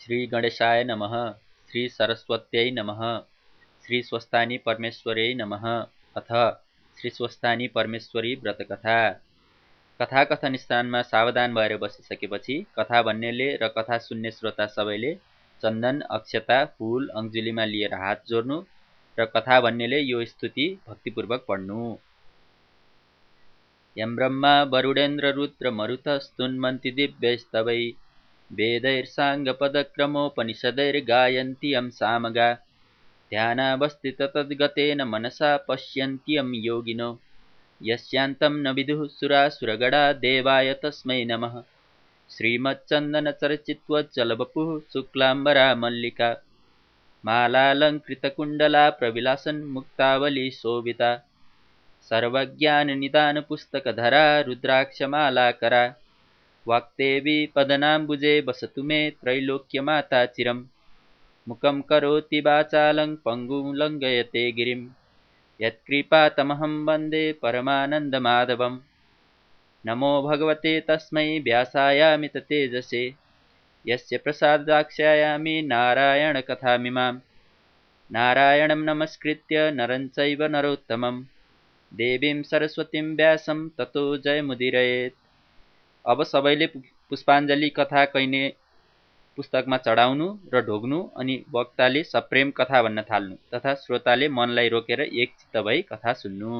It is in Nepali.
श्रीगणेशाय नमः श्रीसरस्वत्यै नमः श्रीस्वस्थानी परमेश्वर्यै नमः अथ श्रीस्वस्थानी परमेश्वरी व्रतकथा। कथाकथन स्थानमा सावधान भएर बसिसकेपछि कथा भन्नेले र कथा सुन्ने श्रोता सबैले चन्दन अक्षता फूल अङ्जुलीमा लिएर हात जोड्नु र कथा भन्नेले यो स्तुति भक्तिपूर्वक पढ्नु। यम ब्रह्मा वरुडेन्द्र रुद्र मरुत स्तुन्मन्ति दिव्यस्तवै वेदैर्साङ्गपदक्रमोपनिषदैर्गायन्त्यं सामगा। ध्यानावस्थित तद्गतेन मनसा पश्यन्त्यं योगिनो। यस्यान्तं न विदुः देवाय तस्मै नमः। श्रीमच्चन्दनचर्चित्वज्जलवपुः शुक्लाम्बरा मल्लिका। मालालङ्कृतकुण्डला प्रविलासन् मुक्तावली शोभिता। सर्वज्ञाननिदानपुस्तकधरा रुद्राक्षमालाकरा वाक्देवी पदनाम्बुजे वसतु मे त्रैलोक्यमाता चिरं मुखं करोति वाचालं पङ्गुं लङ्घयते गिरिं। यत्कृपातमहं वन्दे परमानन्दमाधवं नमो भगवते तस्मै व्यासायामित तेजसे यस्य प्रसादाख्यायामि नारायणकथामिमां नारायणं नमस्कृत्य नरं चैव नरोत्तमं देवीं सरस्वतीं व्यासं ततो जयमुदिरयेत्। अब सबैले पुष्पाञ्जली कथा कैने पुस्तकमा चढाउनु र ढोग्नु अनि वक्ताले सप्रेम कथा भन्न थाल्नु तथा श्रोताले मनलाई रोकेर एक चित्त भई कथा सुन्नु।